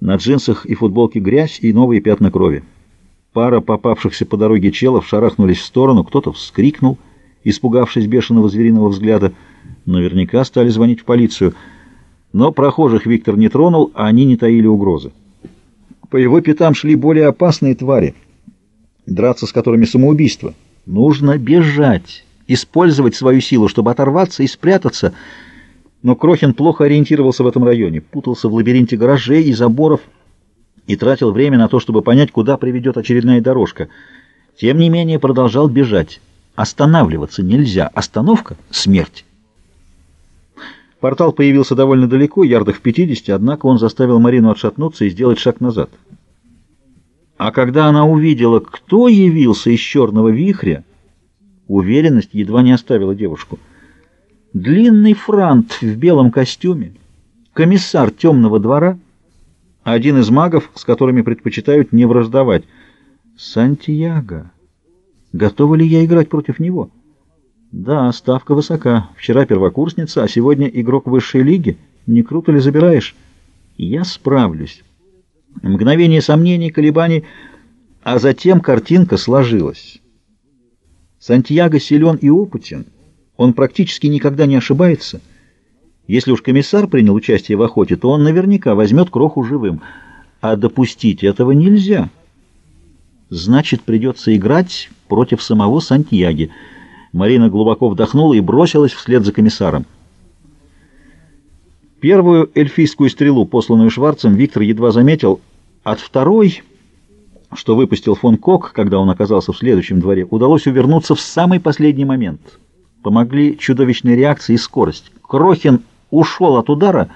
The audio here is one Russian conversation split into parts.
На джинсах и футболке грязь и новые пятна крови. Пара попавшихся по дороге челов шарахнулись в сторону, кто-то вскрикнул, испугавшись бешеного звериного взгляда. Наверняка стали звонить в полицию. Но прохожих Виктор не тронул, а они не таили угрозы. По его пятам шли более опасные твари, драться с которыми самоубийство. Нужно бежать, использовать свою силу, чтобы оторваться и спрятаться. Но Крохин плохо ориентировался в этом районе, путался в лабиринте гаражей и заборов и тратил время на то, чтобы понять, куда приведет очередная дорожка. Тем не менее продолжал бежать. Останавливаться нельзя. Остановка — смерть. Портал появился довольно далеко, ярдах в 50, однако он заставил Марину отшатнуться и сделать шаг назад. А когда она увидела, кто явился из черного вихря, уверенность едва не оставила девушку. Длинный франт в белом костюме, комиссар темного двора, один из магов, с которыми предпочитают не враждовать. Сантьяго. Готова ли я играть против него? Да, ставка высока. Вчера первокурсница, а сегодня игрок высшей лиги. Не круто ли забираешь? Я справлюсь. Мгновение сомнений, колебаний, а затем картинка сложилась. Сантьяго силен и опытен. Он практически никогда не ошибается. Если уж комиссар принял участие в охоте, то он наверняка возьмет кроху живым. А допустить этого нельзя. Значит, придется играть против самого Сантьяги. Марина глубоко вдохнула и бросилась вслед за комиссаром. Первую эльфийскую стрелу, посланную Шварцем, Виктор едва заметил. От второй, что выпустил фон Кок, когда он оказался в следующем дворе, удалось увернуться в самый последний момент. Помогли чудовищные реакции и скорость. Крохин ушел от удара,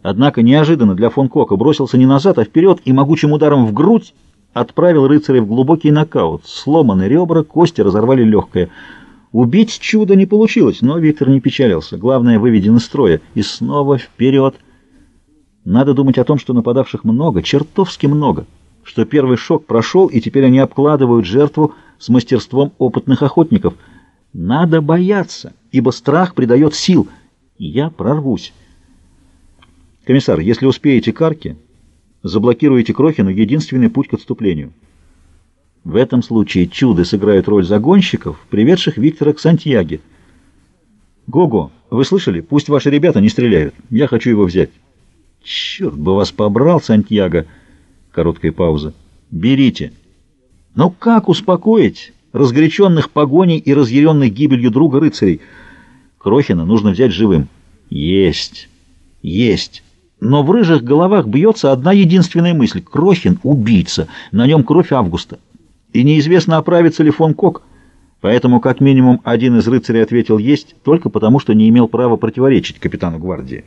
однако неожиданно для фон Кока бросился не назад, а вперед и могучим ударом в грудь отправил рыцаря в глубокий нокаут. Сломаны ребра, кости разорвали легкое. Убить чудо не получилось, но Виктор не печалился. Главное, выведен из строя. И снова вперед. Надо думать о том, что нападавших много, чертовски много, что первый шок прошел, и теперь они обкладывают жертву с мастерством опытных охотников. Надо бояться, ибо страх придает сил. Я прорвусь. Комиссар, если успеете к арке, заблокируете Крохину единственный путь к отступлению. В этом случае чуды сыграют роль загонщиков, приведших Виктора к Сантьяге. «Го-го, вы слышали? Пусть ваши ребята не стреляют. Я хочу его взять». «Черт бы вас побрал, Сантьяго!» Короткая пауза. «Берите». «Но как успокоить разгоряченных погоней и разъяренных гибелью друга рыцарей? Крохина нужно взять живым». «Есть! Есть!» Но в рыжих головах бьется одна единственная мысль. Крохин — убийца, на нем кровь Августа. И неизвестно, оправится ли фон Кок. Поэтому как минимум один из рыцарей ответил «есть» только потому, что не имел права противоречить капитану гвардии.